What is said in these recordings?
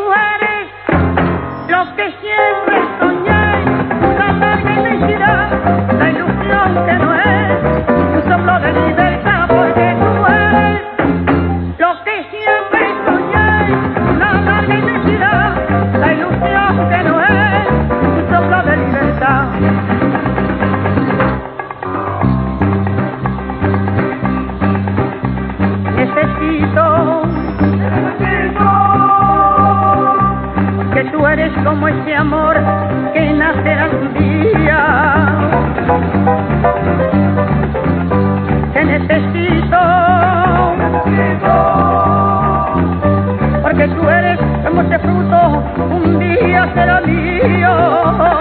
mujeres, los de siempre de amor que nacerá un día. Te necesito, porque tú eres como este fruto, un día será mío.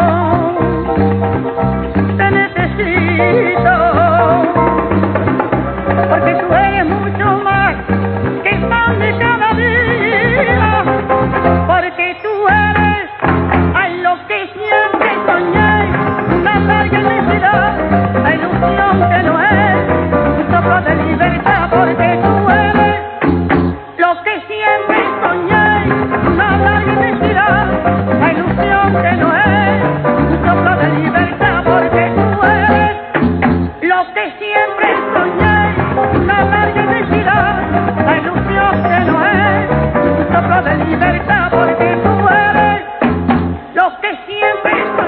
que siempre